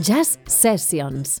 Jazz Sessions.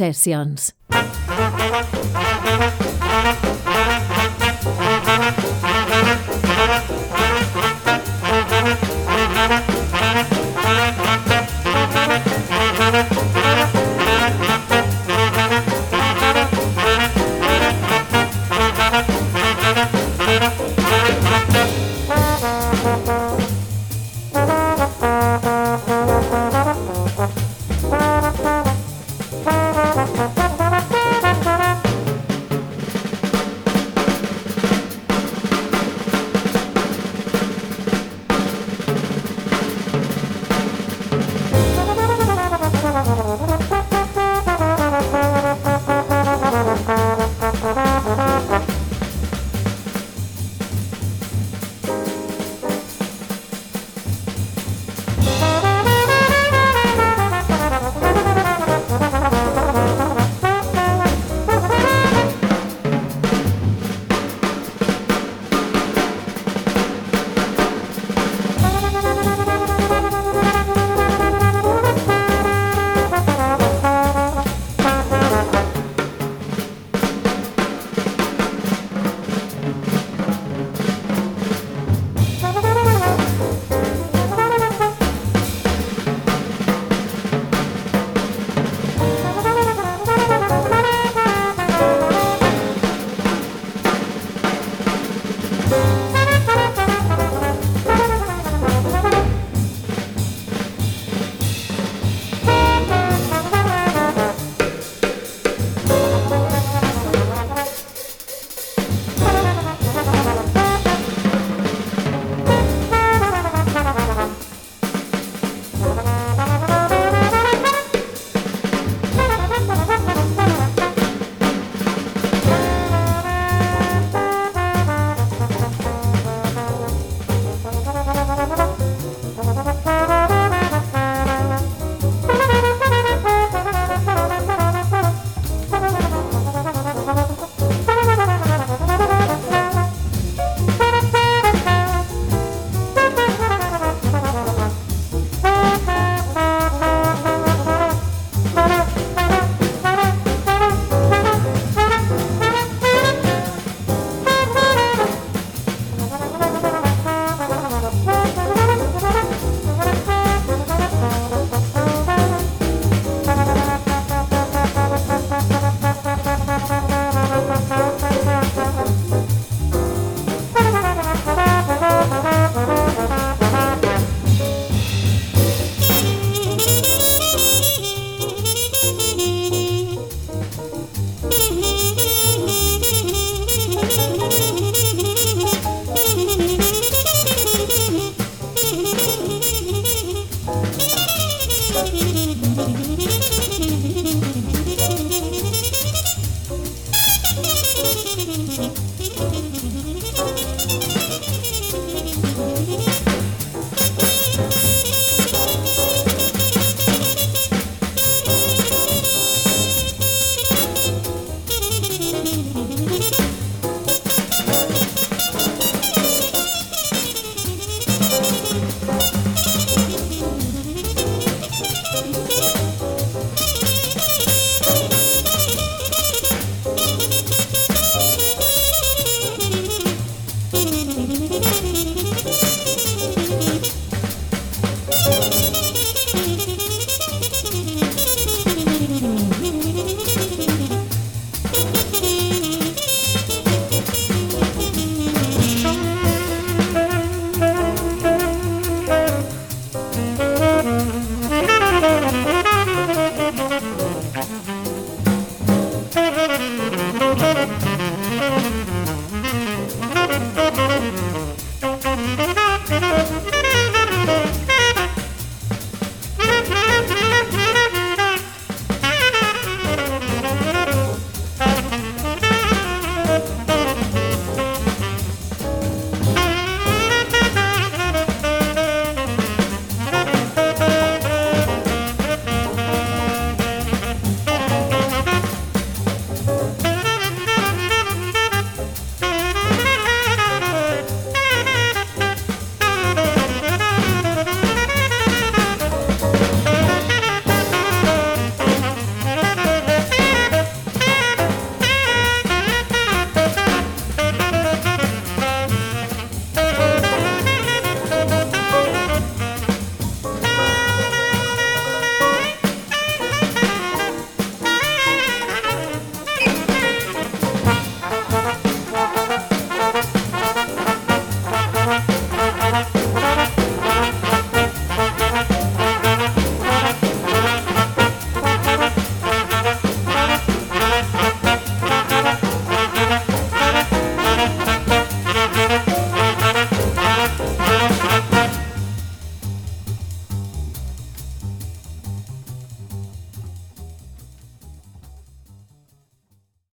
Sessions.